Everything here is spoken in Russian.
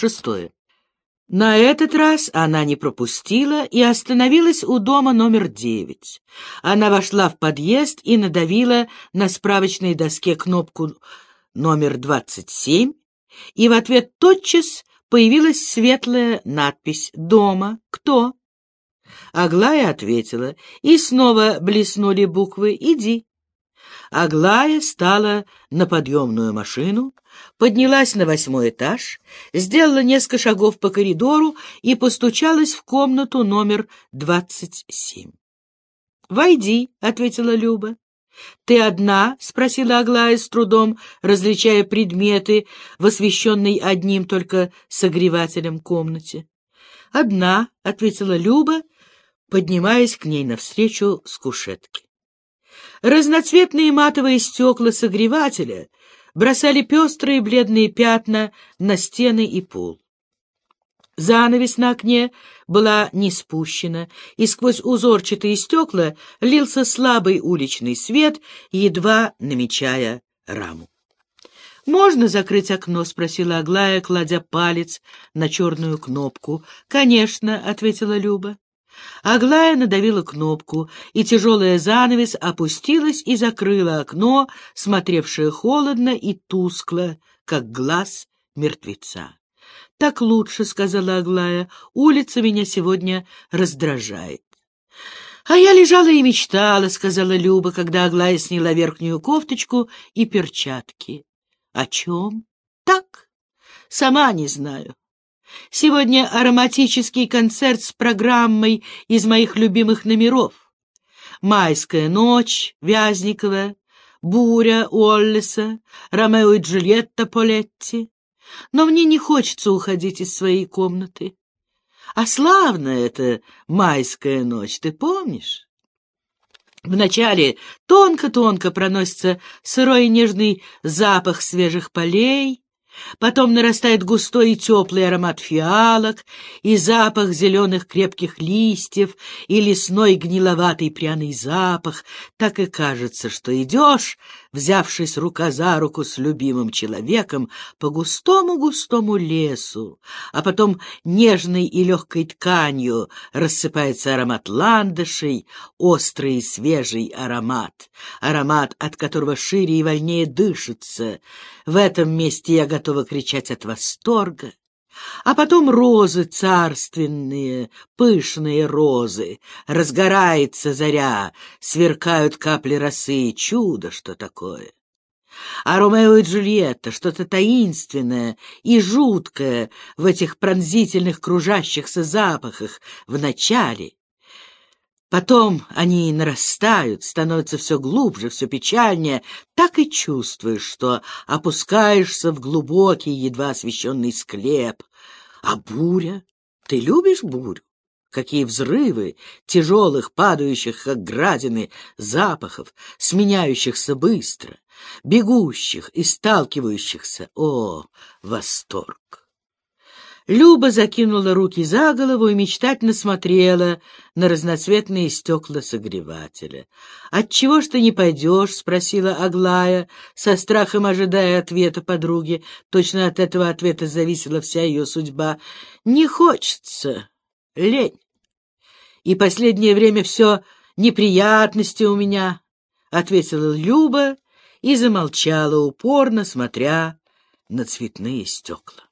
Шестое. На этот раз она не пропустила и остановилась у дома номер девять. Она вошла в подъезд и надавила на справочной доске кнопку номер двадцать семь, и в ответ тотчас появилась светлая надпись «Дома. Кто?». Аглая ответила, и снова блеснули буквы «Иди». Аглая стала на подъемную машину, поднялась на восьмой этаж, сделала несколько шагов по коридору и постучалась в комнату номер двадцать семь. «Войди», — ответила Люба. «Ты одна?» — спросила Аглая с трудом, различая предметы в освещенной одним только согревателем комнате. «Одна», — ответила Люба, поднимаясь к ней навстречу с кушетки. Разноцветные матовые стекла согревателя бросали пестрые бледные пятна на стены и пол. Занавес на окне была не спущена, и сквозь узорчатые стекла лился слабый уличный свет, едва намечая раму. «Можно закрыть окно?» — спросила Аглая, кладя палец на черную кнопку. «Конечно», — ответила Люба. Аглая надавила кнопку, и тяжелая занавес опустилась и закрыла окно, смотревшее холодно и тускло, как глаз мертвеца. — Так лучше, — сказала Аглая, — улица меня сегодня раздражает. — А я лежала и мечтала, — сказала Люба, когда Аглая сняла верхнюю кофточку и перчатки. — О чем? — Так. Сама не знаю. Сегодня ароматический концерт с программой из моих любимых номеров. «Майская ночь» Вязникова, «Буря» Уоллеса, «Ромео и Джульетта» Полетти. Но мне не хочется уходить из своей комнаты. А славная эта майская ночь, ты помнишь? Вначале тонко-тонко проносится сырой и нежный запах свежих полей, Потом нарастает густой и теплый аромат фиалок, и запах зеленых крепких листьев, и лесной гниловатый пряный запах. Так и кажется, что идешь, взявшись рука за руку с любимым человеком, по густому-густому лесу, а потом нежной и легкой тканью рассыпается аромат ландышей, острый и свежий аромат, аромат, от которого шире и вольнее дышится. В этом месте я готова кричать от восторга. А потом розы царственные, пышные розы, разгорается заря, сверкают капли росы, чудо что такое. А Ромео и Джульетта, что-то таинственное и жуткое в этих пронзительных кружащихся запахах в начале, Потом они нарастают, становятся все глубже, все печальнее. Так и чувствуешь, что опускаешься в глубокий, едва освещенный склеп. А буря? Ты любишь бурю? Какие взрывы тяжелых, падающих, как градины, запахов, сменяющихся быстро, бегущих и сталкивающихся. О, восторг! Люба закинула руки за голову и мечтательно смотрела на разноцветные стекла согревателя. «Отчего ж ты не пойдешь?» — спросила Аглая, со страхом ожидая ответа подруги. Точно от этого ответа зависела вся ее судьба. «Не хочется. Лень. И последнее время все неприятности у меня», — ответила Люба и замолчала, упорно смотря на цветные стекла.